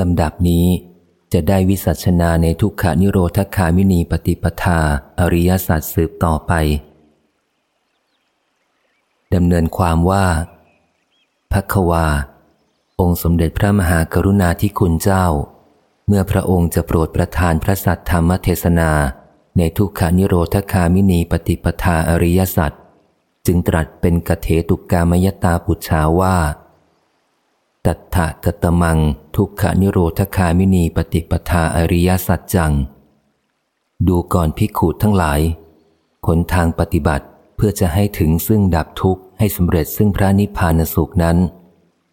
ลำดับนี้จะได้วิสัชนาในทุกขานิโรธคามินีปฏิปทา อริยสัจสืบต่อไปดำเนินความว่าพักวา องค์สมเด็จพระมหากรุณาธิคุณเจ้า เมื่อพระองค์จะโปรดประทานพระสัทธรรมเทศนา ในทุกขานิโรธคามินีปฏิปทาอริยสัจจึงตรัสเป็นกเทตุกามยตาปุชาว่า ตัทธกตมัง ทุกขานิโรธคามินีปฏิปทาอริยสัจจัง ดูก่อนพิกขุทั้งหลายผลทางปฏิบัติเพื่อจะให้ถึงซึ่งดับทุกข์ให้สำเร็จซึ่งพระนิพพานสุขนั้น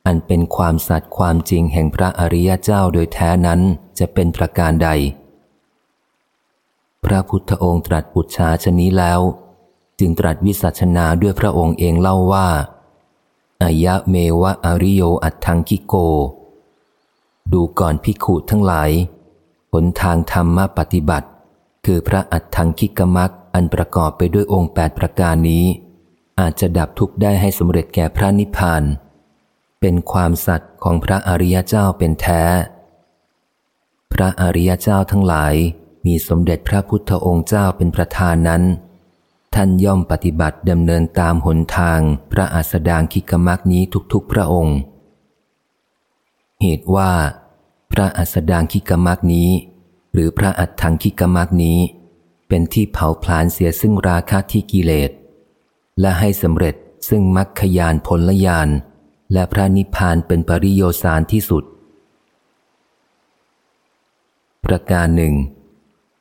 อันเป็นความสัตย์ความจริงแห่งพระอริยเจ้าโดยแท้นั้นจะเป็นประการใด พระพุทธองค์ตรัสปุชาชนี้แล้ว จึงตรัสวิสัชนาด้วยพระองค์เองเล่าว่า อายะเมวะอริโยอัตถังกิโก ดูก่อนพิขุทั้งหลายหนทางธรรมปฏิบัติ คือพระอัตถังคิกมักอันประกอบไปด้วยองค์แปดประการนี้ อาจจะดับทุกข์ได้ให้สำเร็จแก่พระนิพพาน เป็นความสัตย์ของพระอริยเจ้าเป็นแท้ พระอริยเจ้าทั้งหลายมีสมเด็จพระพุทธองค์เจ้าเป็นประธานนั้น ท่านย่อมปฏิบัติดำเนินตามหนทางพระอัสดางคิกมักนี้ทุกๆพระองค์ เหตุว่า พระอัสดางคิกมักนี้ หรือพระอัฏฐังคิกมักนี้ เป็นที่เผาผลาญเสียซึ่งราคะที่กิเลส และให้สำเร็จซึ่งมรรคยานผลยานและพระนิพพานเป็นปริโยสารที่สุด ประการหนึ่ง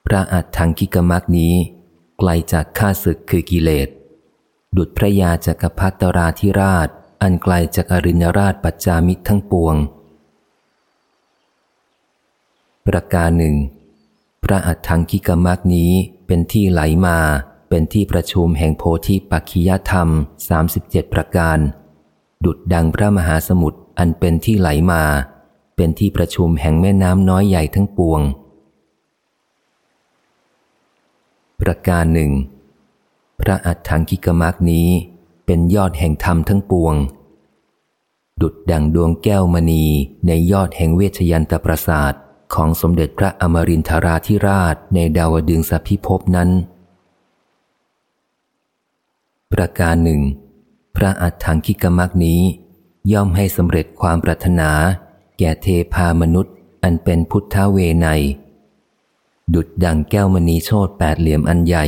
พระอัฏฐังคิกมักนี้ ไกลจากข้าศึกคือกิเลส ดุจพระยาจักรพัตราธิราช อันไกลจากอริญราชปัจจามิตรทั้งปวง ประการหนึ่ง พระอัฏฐังกิกมักนี้เป็นที่ไหลมา เป็นที่ประชุมแห่งโพธิปักขิยธรรม 37 ประการ ดุดดังพระมหาสมุทรอันเป็นที่ไหลมา เป็นที่ประชุมแห่งแม่น้ำน้อยใหญ่ทั้งปวง ประการหนึ่ง พระอัฏฐังกิกมักนี้เป็นยอดแห่งธรรมทั้งปวง ดุดดังดวงแก้วมณีในยอดแห่งเวชยันตประสาทของสมเด็จพระอมรินทราธิราชในดาวดึงสพิภพนั้น ประการหนึ่ง พระอัฏฐังกิกมักนี้ ย่อมให้สำเร็จความปรารถนา แก่เทพามนุษย์อันเป็นพุทธเวไน ดุดดังแก้วมณีโชตแปดเหลี่ยมอันใหญ่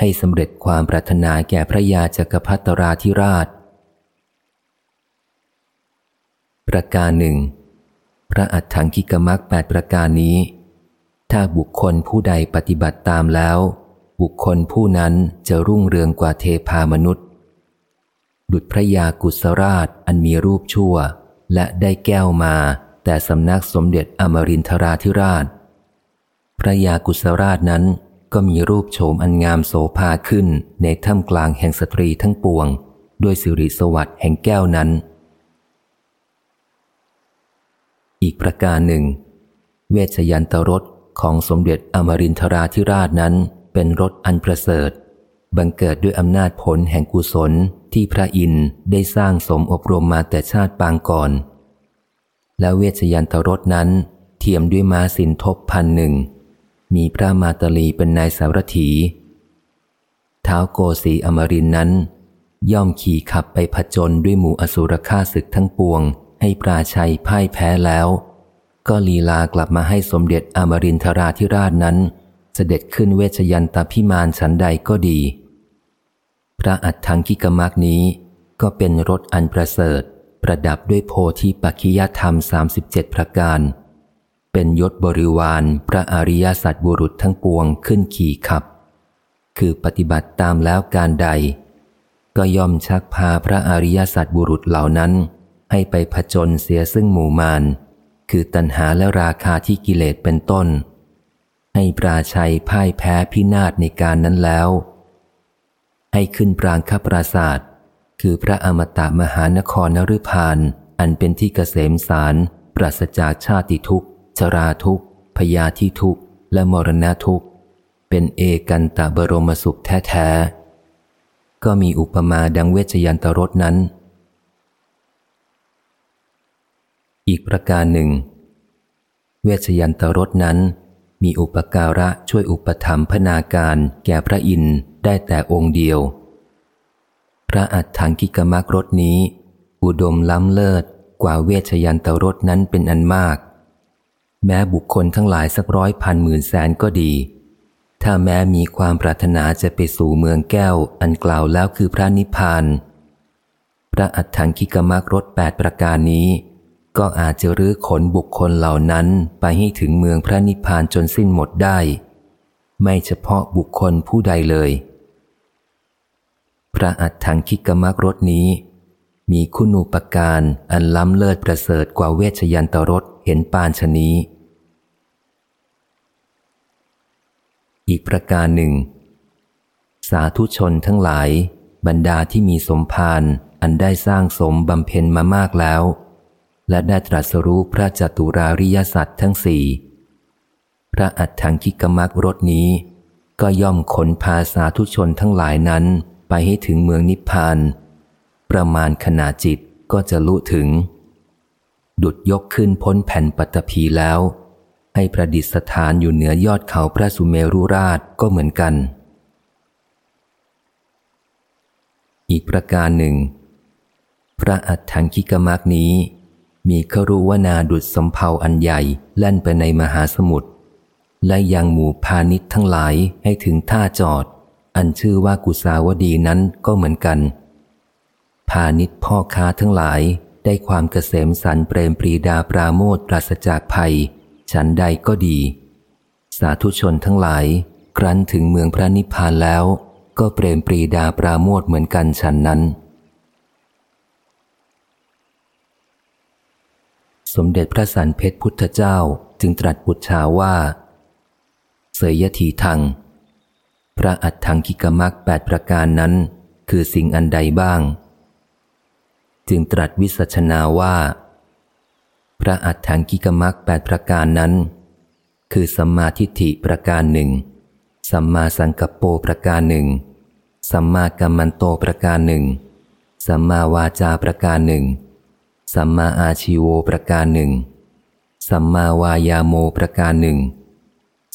ให้สำเร็จความปรารถนาแก่พระยาจักรพัตราธิราช ประการหนึ่ง พระอัฏฐังคิกมักแปดประการนี้ ถ้าบุคคลผู้ใดปฏิบัติตามแล้ว บุคคลผู้นั้นจะรุ่งเรืองกว่าเทพามนุษย์ ดุดพระยากุศราชอันมีรูปชั่ว และได้แก้วมาแต่สำนักสมเด็จอมรินทราธิราช พระยากุศราชนั้นก็มีรูปโฉมอันงามโสภาขึ้นในถ้ำกลางแห่งสตรีทั้งปวง ด้วยสิริสวัสดิ์แห่งแก้วนั้น อีกประการหนึ่ง เวชยันตรสของสมเด็จอมรินทราธิราชนั้นเป็นรสอันประเสริฐ บังเกิดด้วยอำนาจผลแห่งกุศลที่พระอินทร์ได้สร้างสมอบรมมาแต่ชาติปางก่อน และเวชยันตรสนั้นเทียมด้วยม้าสินทบพันหนึ่ง มีพระมาตลีเป็นนายสารถีเท้าโกสีอมรินนั้น ย่อมขี่ขับไปผจญด้วยหมู่อสุรฆ่าศึกทั้งปวง ให้ปราชัยพ่ายแพ้แล้ว ก็ลีลากลับมาให้สมเด็จอมรินทราธิราชนั้น เสด็จขึ้นเวชยันตพิมานฉันใดก็ดี พระอัฏฐังกิกมักนี้ ก็เป็นรถอันประเสริฐ ประดับด้วยโพธิปัจขิยธรรม 37 ประการ เป็นยศบริวารพระอริยสัตบุรุษทั้งปวงขึ้นขี่ขับ คือปฏิบัติตามแล้วการใด ก็ย่อมชักพาพระอริยสัตบุรุษเหล่านั้น ให้ไปผจญเสียซึ่งหมู่มาน คือตัณหาและราคาที่กิเลสเป็นต้น ให้ปราชัยพ่ายแพ้พินาศในการนั้นแล้ว ให้ขึ้นปรางคปราศาสตร์คือพระอมตะมหานครนฤพานอันเป็นที่เกษมสารปราศจากชาติทุกข์ ชราทุกข์ พยาธิทุกข์ และมรณะทุกข์ เป็นเอกันตะบรมสุขแท้ๆ ก็มีอุปมาดังเวชยันตรสนั้น อีกประการหนึ่ง เวชยันตรสนั้น มีอุปการะช่วยอุปถัมภนาการแก่พระอินทร์ได้แต่องค์เดียว พระอัฏฐังกิกมักรถนี้ อุดมล้ำเลิศกว่าเวชยันตรสนั้นเป็นอันมาก แม้บุคคลทั้งหลายสักร้อยพันหมื่นแสนก็ดี ถ้าแม้มีความปรารถนาจะไปสู่เมืองแก้ว อันกล่าวแล้วคือพระนิพพาน พระอัฏฐังคิกมักรถแปดประการนี้ ก็อาจจะรื้อขนบุคคลเหล่านั้นไปให้ถึงเมืองพระนิพพานจนสิ้นหมดได้ ไม่เฉพาะบุคคลผู้ใดเลย พระอัฏฐังคิกมักรถนี้ มีคุณูปการอันล้ำเลิศประเสริฐกว่าเวชยันตรส เห็นปานชนีอีกประการหนึ่ง สาธุชนทั้งหลาย บรรดาที่มีสมภารอันได้สร้างสมบำเพ็ญมามากแล้ว และได้ตรัสรู้พระจตุราริยสัตว์ทั้งสี่ พระอัฏฐังคิกมักรถนี้ ก็ย่อมขนพาสาธุชนทั้งหลายนั้นไปให้ถึงเมืองนิพพาน ประมาณขนาดจิตก็จะลุถึง ดุดยกขึ้นพ้นแผ่นปัตภีแล้ว ให้ประดิษฐานอยู่เหนือยอดเขาพระสุเมรุราชก็เหมือนกัน อีกประการหนึ่ง พระอัฏฐังคิกมักนี้ มีครุวนาดุดสมเพาอันใหญ่แล่นไปในมหาสมุทรและยังหมู่พาณิชย์ทั้งหลายให้ถึงท่าจอด อันชื่อว่ากุสาวดีนั้นก็เหมือนกัน พาณิชย์พ่อค้าทั้งหลาย ได้ความเกษมสันเปรมปรีดาปราโมทปราศจากภัย ฉันใดก็ดี สาธุชนทั้งหลาย ครั้นถึงเมืองพระนิพพานแล้ว ก็เปรมปรีดาปราโมทเหมือนกันฉันนั้น สมเด็จพระสันเพชรพุทธเจ้าจึงตรัสปุจชาว่า เสยยทีทัง พระอัฏฐังกิกมักแปดประการนั้น คือสิ่งอันใดบ้าง จึงตรัสวิสัชนาว่า พระอัฏฐังกิกมักแปดประการนั้น คือสัมมาทิฏฐิประการหนึ่ง สัมมาสังกัปโปประการหนึ่ง สัมมากัมมันโตประการหนึ่ง สัมมาวาจาประการหนึ่ง สัมมาอาชิโวประการหนึ่ง สัมมาวายาโมประการหนึ่ง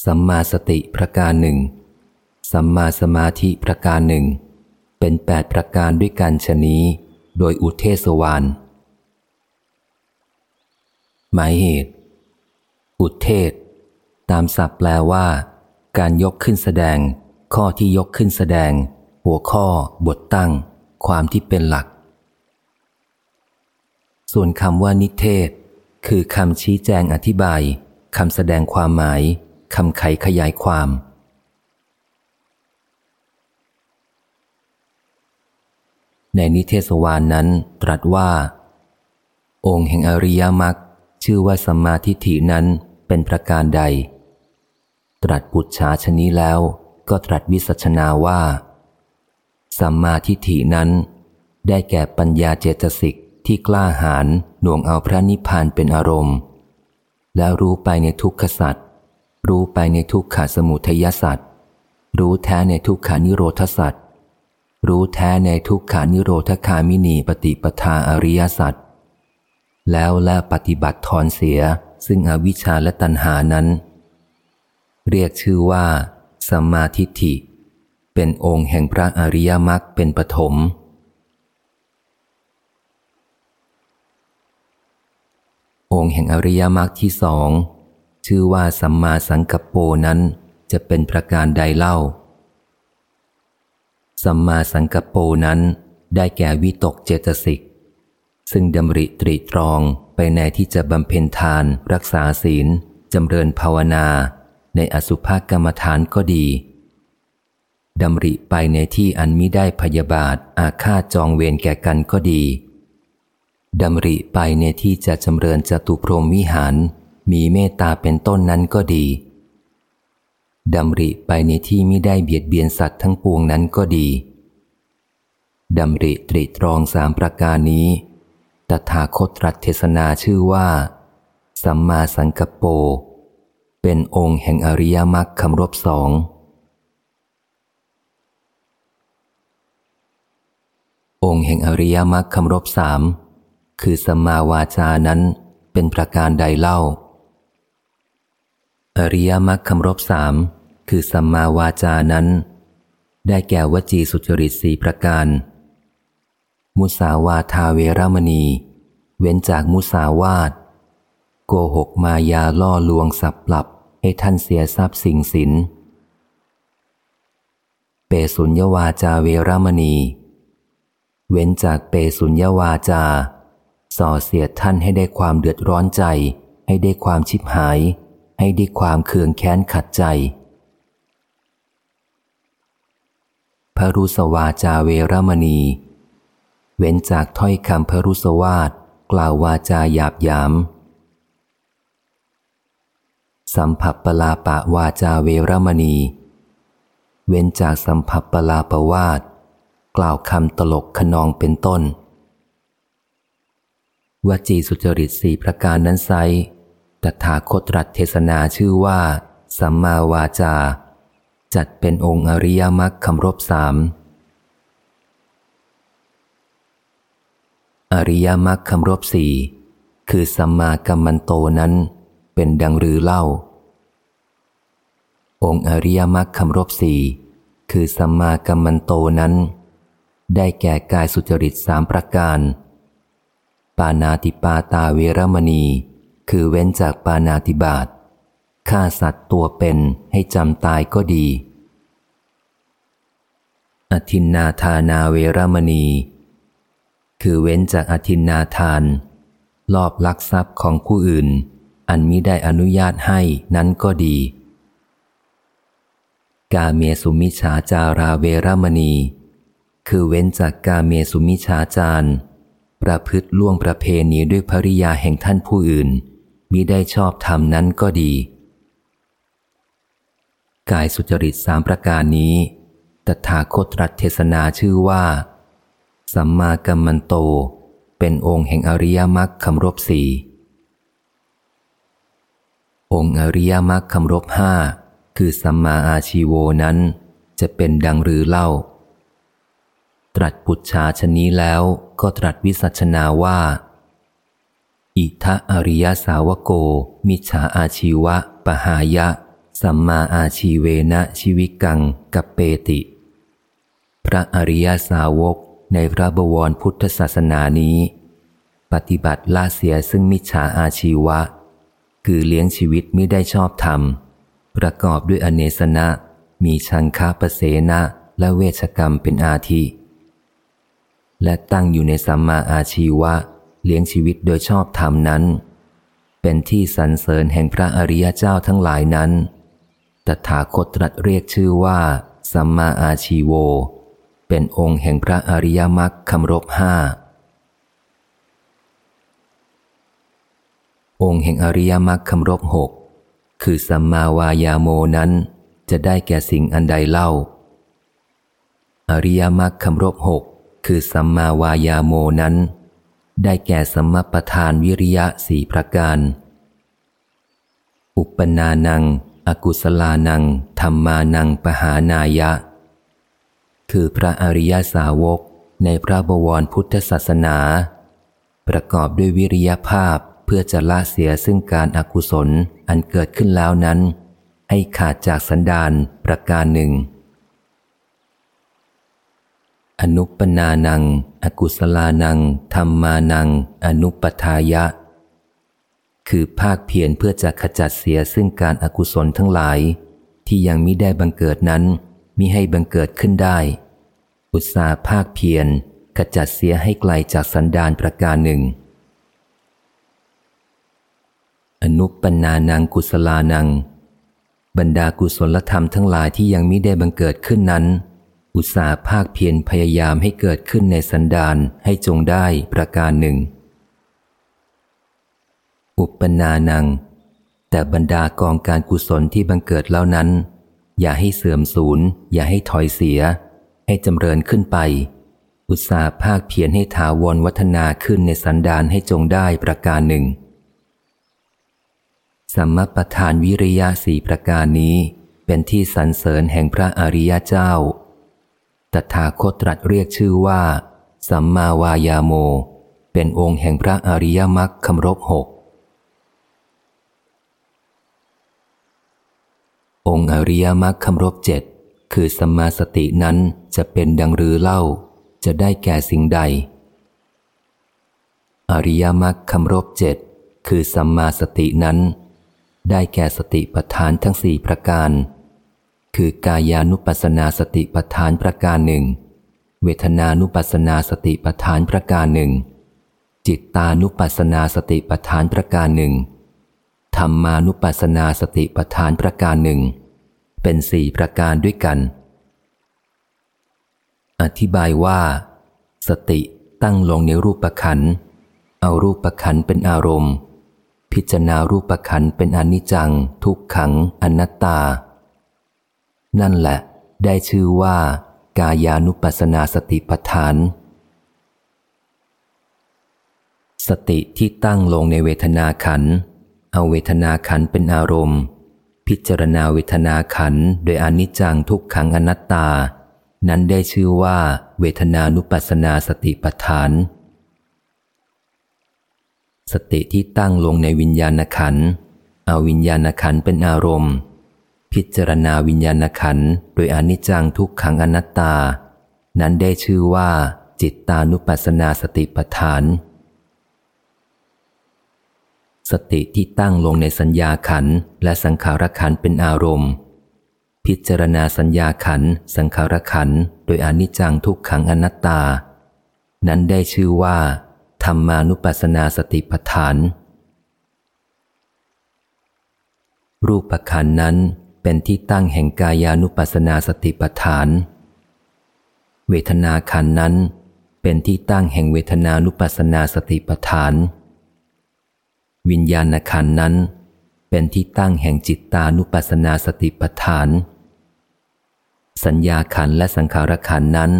สัมมาสติประการหนึ่ง สัมมาสมาธิประการหนึ่ง เป็นแปดประการด้วยกันชนี้ โดยอุเทศวานหมายเหตุ อุเทศ ตามศัพท์แปลว่า การยกขึ้นแสดง ข้อที่ยกขึ้นแสดง หัวข้อ บทตั้ง ความที่เป็นหลัก ส่วนคำว่านิเทศ คือคำชี้แจงอธิบายคำแสดงความหมายคำไขขยายความ ในนิเทศวานนั้นตรัสว่า องค์แห่งอริยมรรคชื่อว่าสัมมาทิฏฐินั้นเป็นประการใด ตรัสปุจฉาชนี้แล้วก็ตรัสวิสัชนาว่า สัมมาทิฏฐินั้น ได้แก่ปัญญาเจตสิกที่กล้าหาญหน่วงเอาพระนิพพานเป็นอารมณ์ แล้วรู้ไปในทุกขสัตว์รู้ไปในทุกขสมุทัยสัตว์รู้แท้ในทุกขานิโรธสัตว์ รู้แท้ในทุกขานิโรธคามินีปฏิปทาอริยสัจแล้วและปฏิบัติทอนเสียซึ่งอวิชชาและตัณหานั้น เรียกชื่อว่าสัมมาทิฏฐิ เป็นองค์แห่งพระอริยมรรคเป็นปฐมองค์แห่งอริยมรรคที่สองชื่อว่าสัมมาสังกัปโปนั้นจะเป็นประการใดเล่า สัมมาสังกปปนั้น ได้แก่วิตกเจตสิก ซึ่งดำริตรีตรองไปในที่จะบำเพ็ญทาน รักษาศีลจำเริญภาวนา ในอสุภกรรมฐานก็ดีดำริไปในที่อันมิได้พยาบาทอาฆาตจองเวรแก่กันก็ดีดำริไปในที่จะจำเริญจตุพรมวิหาร มีเมตตาเป็นต้นนั้นก็ดี ดำริไปในที่ไม่ได้เบียดเบียนสัตว์ทั้งปวงนั้นก็ดีดำริตรีตรองสามประการนี้ ตถาคตรัสเทศนาชื่อว่า สัมมาสังกปโปเป็นองค์แห่งอริยมรรคคำรบสอง องค์แห่งอริยมรรคคำรบสาม คือสัมมาวาจานั้นเป็นประการใดเล่า อริยมรรคคำรบสามคือสัมมาวาจานั้น ได้แก่วจีสุจริตสีประการ มุสาวาทาเวรมณี เว้นจากมุสาวาทโกหกมายาล่อลวงสับปรับให้ท่านเสียทรัพย์สิ่งสิน เปสุญญวาจาเวรมณี เว้นจากเปสุญญวาจา ส่อเสียท่านให้ได้ความเดือดร้อนใจ ให้ได้ความชิบหาย ให้ได้ความเคืองแค้นขัดใจ พระรุสวาจาเวรมณี เว้นจากถ้อยคำพระรุสวาทกล่าววาจาหยาบยาม สัมผัสปลาปะวาจาเวรมณี เว้นจากสัมผัสปลาปวาดกล่าวคำตลกขนองเป็นต้นวจีสุจริตสี่ประการนั้นไซ ตถาคตรัสเทศนาชื่อว่า สัมมาวาจา จัดเป็นองค์อริยมรรคคำรบสามอริยมรรคคำรบสี่คือสัมมากัมมันโตนั้นเป็นดังรือเล่า องค์อริยมรรคคำรบสี่คือสัมมากัมมันโตนั้น ได้แก่กายสุจริตสามประการ ปานาติปาตาเวรมณี คือเว้นจากปานาติบาตฆ่าสัตว์ตัวเป็นให้จำตายก็ดี อธินนาธานาเวรมณี คือเว้นจากอธินนาทาน ลอบลักทรัพย์ของผู้อื่น อันมิได้อนุญาตให้นั้นก็ดี กาเมสุมิชาจาราเวรมณี คือเว้นจากกาเมสุมิชาจารประพฤติล่วงประเพณีด้วยภริยาแห่งท่านผู้อื่น มิได้ชอบธรรมนั้นก็ดี กายสุจริตสามประการนี้ตถาคตรัสเทศนาชื่อว่า สัมมากัมมันโต เป็นองค์แห่งอริยมรรคคำรบสี่องค์อริยมรรคคำรบห้าคือสัมมาอาชีโวนั้น จะเป็นดังหรือเล่า ตรัสปุจชาชนี้แล้วก็ตรัสวิสัชนาว่า อิทะอริยสาวโก มิฉาอาชีวะ ปหายะ สัมมาอาชีเวนะชีวิกังกับเปติ พระอริยสาวกในพระบวรพุทธศาสนานี้ ปฏิบัติละเสียซึ่งมิจฉาอาชีวะ คือเลี้ยงชีวิตไม่ได้ชอบธรรม ประกอบด้วยอเนสนะ มีชังคาประเสนะและเวชกรรมเป็นอาทิ และตั้งอยู่ในสัมมาอาชีวะ เลี้ยงชีวิตโดยชอบธรรมนั้น เป็นที่สรรเสริญแห่งพระอริยเจ้าทั้งหลายนั้น ตถาคตตรัสเรียกชื่อว่า สัมมาอาชีโว เป็นองค์แห่งพระอริยมรรคคำรบห้า องค์แห่งอริยมรรคคำรบหก คือสัมมาวายาโมนั้น จะได้แก่สิ่งอันใดเล่า อริยมรรคคำรบหกคือสัมมาวายาโมนั้น ได้แก่สมประธานวิริยะสี่ประการ อุปนานัง อกุศลานัง ธรรมานังปหานายะ คือพระอริยสาวกในพระบวรพุทธศาสนา ประกอบด้วยวิริยภาพเพื่อจะละเสียซึ่งการอากุศลอันเกิดขึ้นแล้วนั้น ให้ขาดจากสันดานประการหนึ่ง อนุปนานัง อกุศลานัง ธรรมานัง อนุปทายะ คือภาคเพียรเพื่อจะขจัดเสียซึ่งการอากุศลทั้งหลาย ที่ยังมิได้บังเกิดนั้นมิให้บังเกิดขึ้นได้ อุตสาภาคเพียรขจัดเสียให้ไกลจากสันดานประการหนึ่ง อนุปนานังกุศลานัง บรรดากุศลธรรมทั้งหลายที่ยังม่ได้บังเกิดขึ้นนั้น อุตสาภาคเพียรพยายามให้เกิดขึ้นในสันดานให้จงได้ประการหนึ่ง อุปนานัง แต่บรรดากองการกุศลที่บังเกิดแล้วนั้น อย่าให้เสื่อมสูญ อย่าให้ถอยเสีย ให้จำเริญขึ้นไป อุตสาภาคเพียรให้ถาวรวัฒนาขึ้นในสันดานให้จงได้ประการหนึ่งสัมมประธานวิริยะสี่ประการนี้ เป็นที่สรรเสริญแห่งพระอริยเจ้า ตถาคตตรัสเรียกชื่อว่า สัมมาวายาโม เป็นองค์แห่งพระอริยมรรคคำรบหกองค์อริยมรรคคำรบเจ็ดคือสัมมาสตินั้นจะเป็นดังรือเล่า จะได้แก่สิ่งใด อริยมรรคคำรบเจ็ดคือสัมมาสตินั้น ได้แก่สติปัฏฐานทั้งสี่ประการ คือกายานุปัสนาสติปัฏฐานประการหนึ่ง เวทนานุปัสนาสติปัฏฐานประการหนึ่ง จิตตานุปัสนาสติปัฏฐานประการหนึ่งธรรมานุปัสนาสติปัฏฐานประการหนึ่ง เป็นสี่ประการด้วยกัน อธิบายว่า สติตั้งลงในรูปประขันเอารูปประขันเป็นอารมณ์ พิจารณารูปประขันเป็นอนิจจัง ทุกขัง อนัตตา นั่นแหละ ได้ชื่อว่า กายานุปัสนาสติปัฏฐาน สติที่ตั้งลงในเวทนาขัน เอาเวทนาขันเป็นอารมณ์ พิจารณาเวทนาขันโดยอนิจจังทุกขังอนัตตา นั้นได้ชื่อว่า เวทนานุปัสนาสติปัฏฐาน สติที่ตั้งลงในวิญญาณขันเอาวิญญาณขันเป็นอารมณ์ พิจารณาวิญญาณขันโดยอนิจจังทุกขังอนัตตา นั้นได้ชื่อว่า จิตตานุปัสสนาสติปัฏฐาน สติที่ตั้งลงในสัญญาขันและสังขารขันเป็นอารมณ์ พิจารณาสัญญาขันสังขารขันโดยอนิจจังทุกขังอนัตตา นั้นได้ชื่อว่า ธรรมานุปัสสนาสติปัฏฐานรูปขันนั้น เป็นที่ตั้งแห่งกายานุปัสนาสติปัฏฐาน เวทนาขันนั้น เป็นที่ตั้งแห่งเวทนานุปัสนาสติปัฏฐาน วิญญาณขันนั้น เป็นที่ตั้งแห่งจิตตานุปัสนาสติปัฏฐาน สัญญาขันและสังขารขันนั้น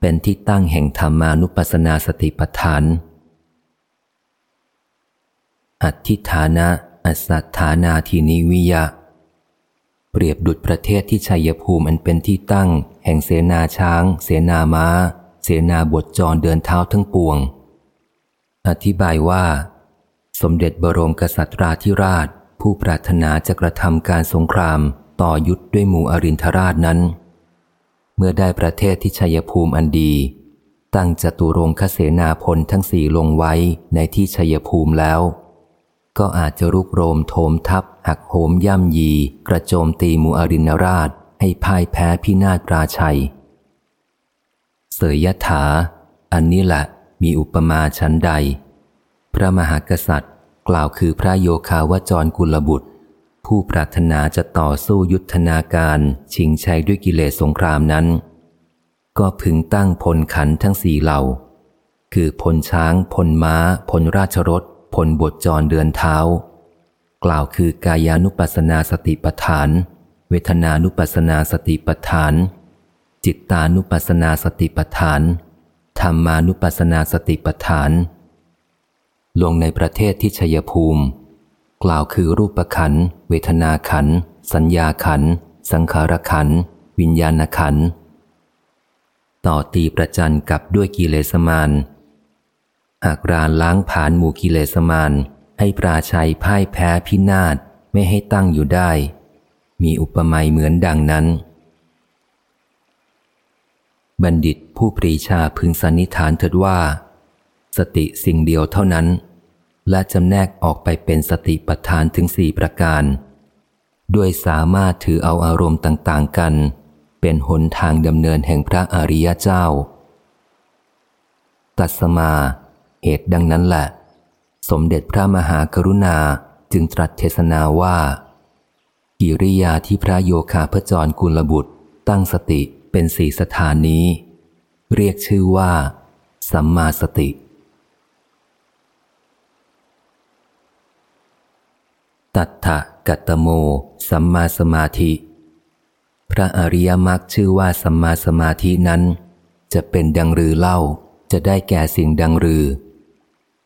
เป็นที่ตั้งแห่งธรรมานุปัสนาสติปัฏฐาน อัติฐานะ อสัทธานาทีนิวิยะ เปรียบดุจประเทศที่ชัยภูมิอันเป็นที่ตั้ง แห่งเสนาช้าง เสนามา้า เสนาบทจรเดินเท้าทั้งปวง อธิบายว่า สมเด็จบรมกษัตราธิราช ผู้ปรารถนาจะกระทำการสงครามต่อยุทธด้วยหมู่อรินทราชนั้น เมื่อได้ประเทศที่ชัยภูมิอันดี ตั้งจตุรงคเสนาพลทั้งสี่ลงไว้ในที่ชัยภูมิแล้ว ก็อาจจะรุกโรมโถมทับหักโหมย่ำยี กระโจมตีมูอรินราช ให้พ่ายแพ้พินาศราชัย เสยยถา อันนี้แหละมีอุปมาชั้นใด พระมหากษัตริย์ กล่าวคือพระโยคาวจรกุลบุตร ผู้ปรารถนาจะต่อสู้ยุทธนาการชิงชัยด้วยกิเลสสงครามนั้น ก็พึงตั้งพลขันทั้งสี่เหล่า คือพลช้าง พลม้า พลราชรถผลบทจรเดือนเท้า กล่าวคือกายานุปัสนาสติปทาน เวทนานุปัสนาสติปทาน จิตตานุปัสนาสติปทานธรรมานุปัสนาสติปทาน ลงในประเทศที่ชัยภูมิ กล่าวคือรูปขัน เวทนาขัน สัญญาขัน สังขารขัน วิญญาณขัน ต่อตีประจันกับด้วยกิเลสมานหากรานล้างผานหมู่กิเลสมาน ให้ปราชัยพ่ายแพ้พินาศไม่ให้ตั้งอยู่ได้ มีอุปมาเหมือนดังนั้น บัณฑิตผู้ปรีชาพึงสันนิฐานเถิดว่า สติสิ่งเดียวเท่านั้น และจำแนกออกไปเป็นสติปัฏฐานถึงสี่ประการ ด้วยสามารถถือเอาอารมณ์ต่างๆกัน เป็นหนทางดำเนินแห่งพระอริยเจ้า ตัสมา เหตุดังนั้นแหละ สมเด็จพระมหากรุณาจึงตรัสเทศนาว่า กิริยาที่พระโยคาพจรกุลบุตร ตั้งสติเป็นสี่สถานนี้ เรียกชื่อว่า สัมมาสติ ตัทธะกัตโม สัมมาสมาธิ พระอริยมรรคชื่อว่าสัมมาสมาธินั้น จะเป็นดังรือเล่าจะได้แก่สิ่งดังรือ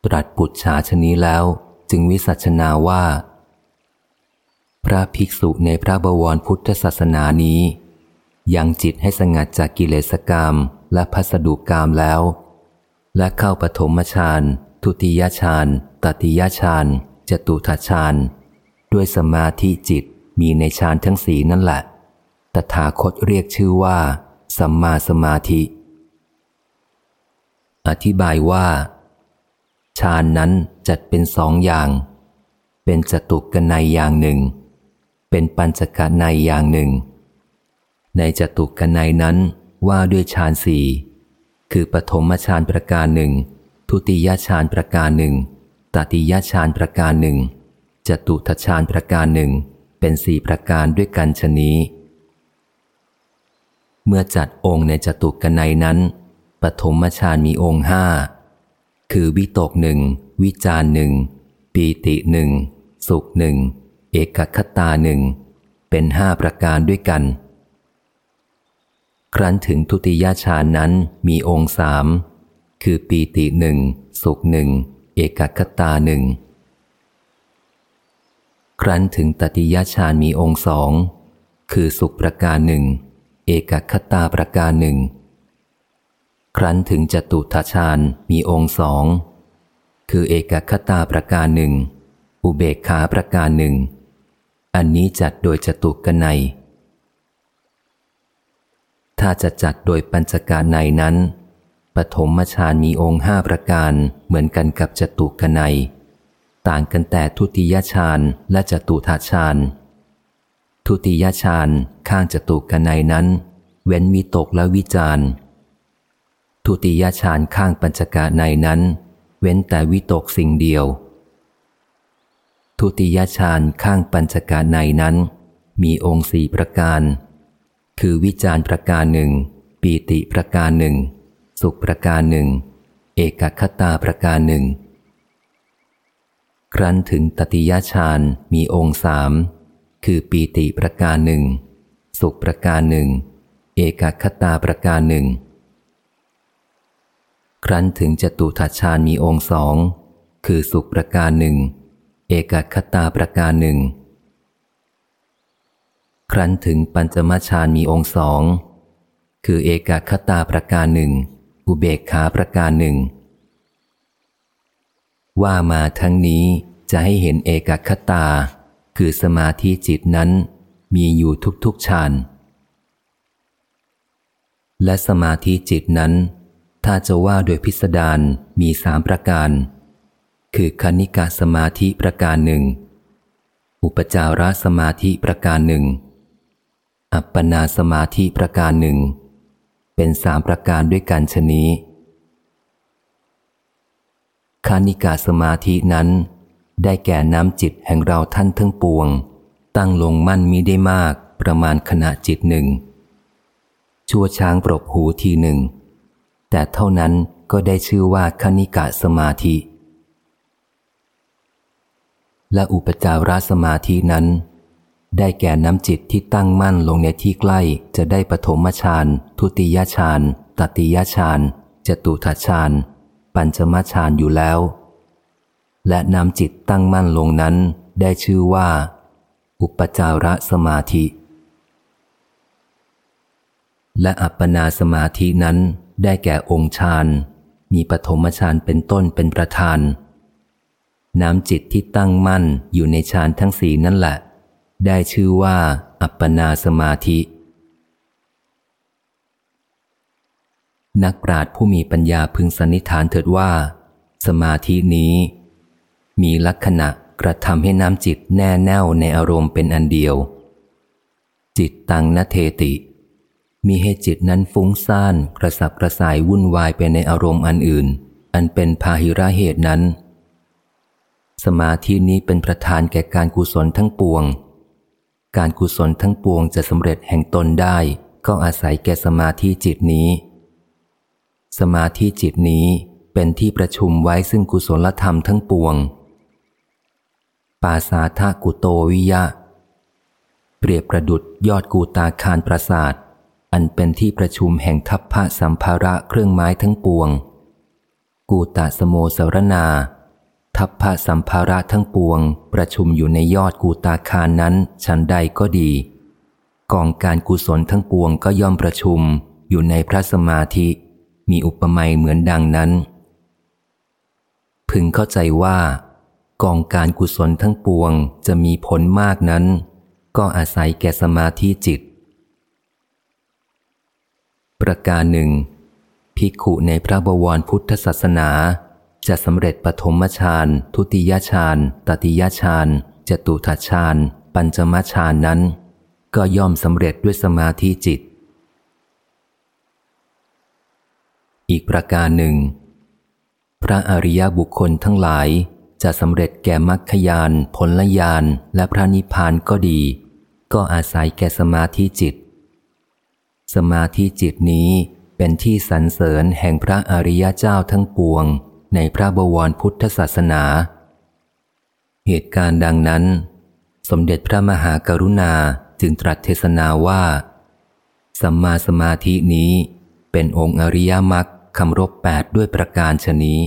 ตรัสปุจฉาชนี้แล้วจึงวิสัชนาว่า พระภิกษุในพระบวรพุทธศาสนานี้ ยังจิตให้สงัดจากกิเลสกรรมและพัสดุกรรมแล้ว และเข้าปฐมฌานทุติยฌานตติยฌานจตุทฌานด้วยสมาธิจิตมีในฌานทั้งสี่นั่นแหละ ตถาคตเรียกชื่อว่า สัมมาสมาธิ อธิบายว่า ฌานนั้นจัดเป็นสองอย่าง เป็นจตุกนัยอย่างหนึ่ง เป็นปัญจกนัยอย่างหนึ่ง ในจตุกนัยนั้นว่าด้วยฌานสี่คือปฐมฌานประการหนึ่ง ทุติยฌานประการหนึ่งตติยฌานประการหนึ่งจตุทฌานประการหนึ่ง เป็นสี่ประการด้วยกันชนี้ เมื่อจัดองค์ในจตุกนัยนั้น ปฐมฌานมีองค์ห้า คือวิตกหนึ่งวิจารหนึ่งปีติหนึ่งสุขหนึ่งเอกคตาหนึ่งเป็นห้าประการด้วยกัน ครั้นถึงทุติยฌานนั้นมีองค์สามคือปีติหนึ่งสุขหนึ่งเอกคตาหนึ่งครั้นถึงตติยฌานมีองค์สองคือสุขประการหนึ่งเอกคตาประการหนึ่ง ครั้นถึงจตุทชาญมีองค์สอง คือเอกคตาประการหนึ่ง อุเบกขาประการหนึ่ง อันนี้จัดโดยจตุกนัย ถ้าจะจัดโดยปัญจการในนั้น ปฐมฌานมีองค์ห้าประการเหมือนกันกับจตุกนัย ต่างกันแต่ทุติยฌานและจตุทชาญทุติยฌานข้างจตุกนัยนั้น เว้นวิตกและวิจารณ์ ทุติยฌานข้างปัญจกะในนั้น เว้นแต่วิตกสิ่งเดียว ทุติยฌานข้างปัญจกะในนั้น มีองค์สี่ประการ คือวิจารประการหนึ่งปีติประการหนึ่งสุขประการหนึ่งเอกคตาประการหนึ่ง ครั้นถึงตติยฌานมีองค์สามคือปีติประการหนึ่ง สุขประการหนึ่ง เอกคตาประการหนึ่ง ครั้นถึงจตุทัชฌานมีองค์สอง คือสุขประการหนึ่ง เอกคตาประการหนึ่ง ครั้นถึงปัญจมฌานมีองค์สอง คือเอกคตาประการหนึ่ง อุเบกขาประการหนึ่ง ว่ามาทั้งนี้จะให้เห็นเอกคตา คือสมาธิจิตนั้นมีอยู่ทุกๆฌาน และสมาธิจิตนั้น ถ้าจะว่าโดยพิสดารมีสามประการ คือคณิกาสมาธิประการหนึ่ง อุปจารสมาธิประการหนึ่ง อัปปนาสมาธิประการหนึ่ง เป็นสามประการด้วยกันชนี้คานิกาสมาธินั้น ได้แก่น้ำจิตแห่งเราท่านทั้งปวง ตั้งลงมั่นมีได้มากประมาณขณะจิตหนึ่งชั่วช้างปรบหูทีหนึ่ง แต่เท่านั้นก็ได้ชื่อว่าคณิกะสมาธิ และอุปจารสมาธินั้น ได้แก่น้ำจิตที่ตั้งมั่นลงในที่ใกล้จะได้ปฐมฌานทุติยฌานตติยฌานจตุทัชฌานปัญจมฌานอยู่แล้ว และน้ำจิตตั้งมั่นลงนั้นได้ชื่อว่า อุปจารสมาธิ และอัปปนาสมาธินั้น ได้แก่องค์ฌาน มีปฐมฌานเป็นต้นเป็นประธาน น้ำจิตที่ตั้งมั่นอยู่ในฌานทั้งสี่นั่นแหละ ได้ชื่อว่า อัปปนาสมาธิ นักปราชญ์ผู้มีปัญญาพึงสันนิษฐานเถิดว่า สมาธินี้ มีลักษณะกระทำให้น้ำจิตแน่แน่วในอารมณ์เป็นอันเดียว จิตตังนเทติ มีให้จิตนั้นฟุ้งซ่านกระสับกระส่ายวุ่นวายไปในอารมณ์อันอื่น อันเป็นพาหิระเหตุนั้น สมาธินี้เป็นประธานแก่การกุศลทั้งปวง การกุศลทั้งปวงจะสำเร็จแห่งตนได้ ก็อาศัยแก่สมาธิจิตนี้ สมาธิจิตนี้เป็นที่ประชุมไว้ซึ่งกุศลธรรมทั้งปวง ปาสาทากุโตวิยะ เปรียบประดุดยอดกูตาคารประสาท อันเป็นที่ประชุมแห่งทัพพระสัมภาระเครื่องไม้ทั้งปวง กูตาสโมสรนา ทัพพระสัมภาระทั้งปวง ประชุมอยู่ในยอดกูตาคารนั้นฉันใดก็ดี กองการกุศลทั้งปวงก็ย่อมประชุมอยู่ในพระสมาธิ มีอุปมาเหมือนดังนั้น พึงเข้าใจว่า กองการกุศลทั้งปวงจะมีผลมากนั้น ก็อาศัยแก่สมาธิจิต ประการหนึ่งภิกขุในพระบวรพุทธศาสนา จะสำเร็จปฐมฌานทุติยฌานตติยฌานจตุทัชฌานปัญจมฌานนั้น ก็ย่อมสำเร็จด้วยสมาธิจิต อีกประการหนึ่ง พระอริยบุคคลทั้งหลายจะสำเร็จแก่มรรคยานผลยานและพระนิพพานก็ดี ก็อาศัยแก่สมาธิจิต สมาธิจิตนี้เป็นที่สรรเสริญแห่งพระอริยเจ้าทั้งปวง ในพระบวรพุทธศาสนา เหตุการณ์ดังนั้น สมเด็จพระมหากรุณาจึงตรัสเทศนาว่า สัมมาสมาธินี้เป็นองค์อริยมรรคคำรบแปดด้วยประการชนี้